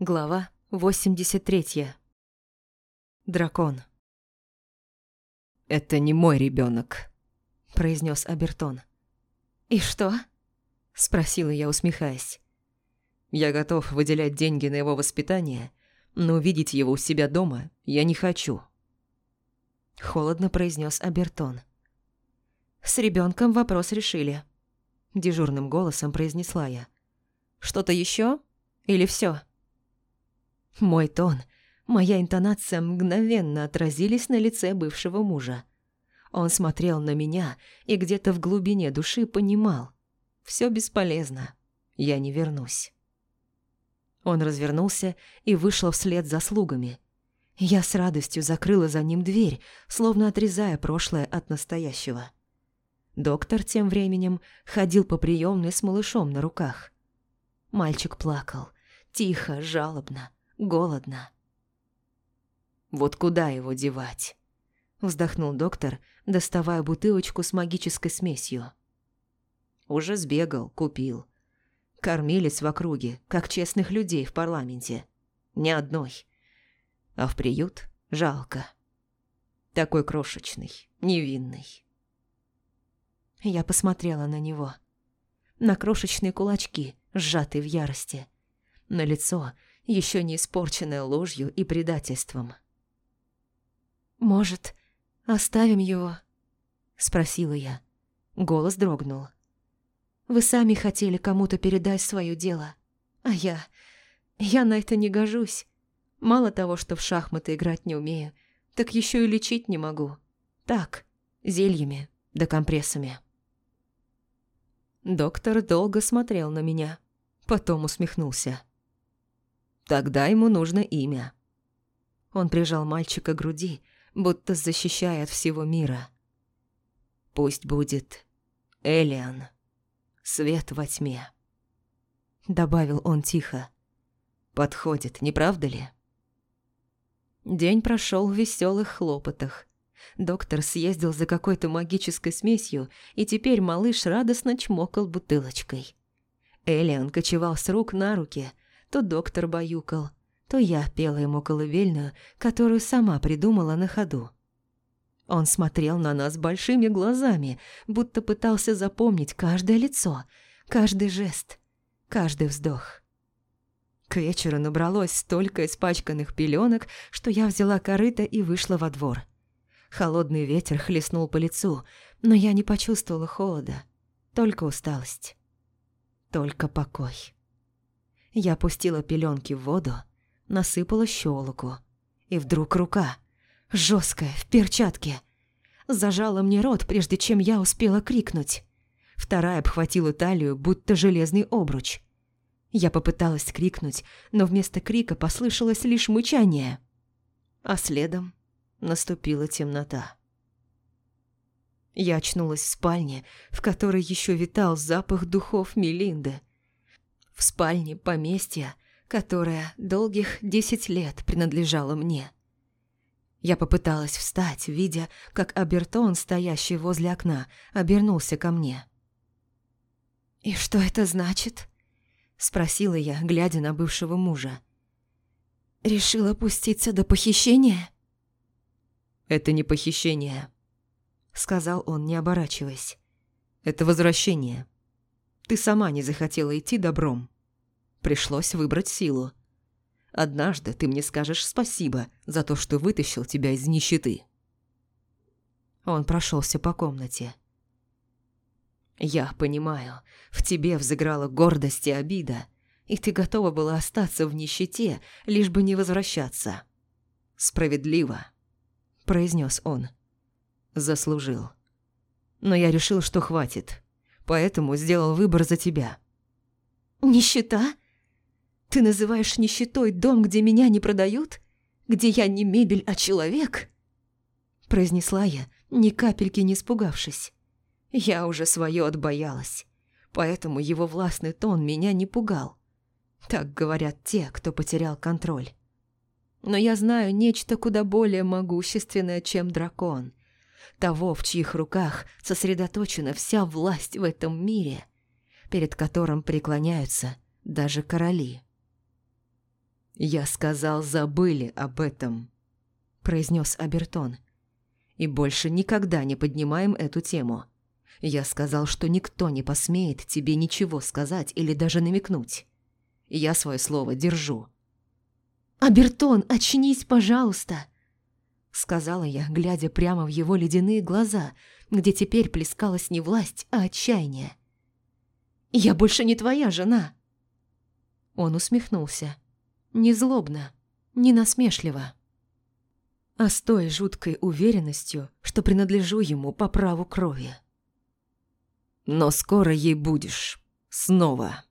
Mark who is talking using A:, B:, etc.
A: Глава 83. Дракон.
B: «Это не мой ребенок,
A: произнес Абертон. «И что?» – спросила я, усмехаясь.
B: «Я готов выделять деньги на его воспитание, но увидеть его у себя дома я не хочу».
A: Холодно произнес Абертон. «С ребенком вопрос решили», – дежурным голосом произнесла я. «Что-то еще? Или все? Мой тон, моя интонация мгновенно отразились на лице бывшего мужа. Он смотрел на меня и где-то в глубине души понимал. Все бесполезно. Я не вернусь. Он развернулся и вышел вслед за слугами. Я с радостью закрыла за ним дверь, словно отрезая прошлое от настоящего. Доктор тем временем ходил по приемной с малышом на руках. Мальчик плакал, тихо, жалобно, голодно. «Вот куда его девать?» – вздохнул доктор, доставая бутылочку с магической смесью. «Уже сбегал, купил. Кормились в округе, как честных людей в парламенте. Ни одной. А в приют жалко. Такой крошечный, невинный». Я посмотрела на него. На крошечные кулачки, сжатые в ярости. На лицо, еще не испорченное ложью и предательством. «Может, оставим его?» – спросила я. Голос дрогнул. «Вы сами хотели кому-то передать свое дело, а я... Я на это не гожусь. Мало того, что в шахматы играть не умею, так еще и лечить не могу. Так, зельями да компрессами». Доктор долго смотрел на меня, потом усмехнулся. Тогда ему нужно имя. Он прижал мальчика к груди, будто защищая от всего мира. Пусть будет Элиан, свет во тьме. Добавил он тихо. Подходит, не правда ли? День прошел в веселых хлопотах. Доктор съездил за какой-то магической смесью, и теперь малыш радостно чмокал бутылочкой. Элиан кочевал с рук на руки – то доктор баюкал, то я пела ему колыбельную, которую сама придумала на ходу. Он смотрел на нас большими глазами, будто пытался запомнить каждое лицо, каждый жест, каждый вздох. К вечеру набралось столько испачканных пеленок, что я взяла корыто и вышла во двор. Холодный ветер хлестнул по лицу, но я не почувствовала холода, только усталость, только покой. Я опустила пеленки в воду, насыпала щелоку. И вдруг рука, жесткая, в перчатке, зажала мне рот, прежде чем я успела крикнуть. Вторая обхватила талию, будто железный обруч. Я попыталась крикнуть, но вместо крика послышалось лишь мычание. А следом наступила темнота. Я очнулась в спальне, в которой еще витал запах духов Мелинды – в спальне поместья, которое долгих десять лет принадлежало мне. Я попыталась встать, видя, как Абертон, стоящий возле окна, обернулся ко мне. «И что это значит?» – спросила я, глядя на бывшего мужа. «Решил опуститься до похищения?»
B: «Это не похищение», – сказал он, не оборачиваясь. «Это возвращение. Ты сама не захотела идти добром. Пришлось выбрать силу. Однажды ты мне скажешь спасибо за то, что вытащил тебя из нищеты. Он прошелся по комнате. Я понимаю, в тебе взыграла гордость и обида, и ты готова была остаться в нищете, лишь бы не возвращаться. Справедливо, произнес он. Заслужил. Но я решил, что хватит поэтому сделал выбор за тебя».
A: «Нищета? Ты называешь нищетой дом, где меня не продают? Где я не мебель, а человек?» Произнесла я, ни капельки не испугавшись. Я уже свое отбоялась, поэтому его властный тон меня не пугал. Так говорят те, кто потерял контроль. Но я знаю нечто куда более могущественное, чем дракон – того, в чьих руках сосредоточена вся власть в этом мире, перед которым преклоняются даже короли.
B: «Я сказал, забыли об этом», – произнес Абертон. «И больше никогда не поднимаем эту тему. Я сказал, что никто не посмеет тебе ничего сказать или даже намекнуть. Я свое слово держу».
A: «Абертон, очнись, пожалуйста!» Сказала я, глядя прямо в его ледяные глаза, где теперь плескалась не власть, а отчаяние. «Я больше не твоя жена!» Он усмехнулся. Не злобно, не насмешливо. А с той жуткой уверенностью, что принадлежу ему по праву крови.
B: «Но скоро ей будешь. Снова».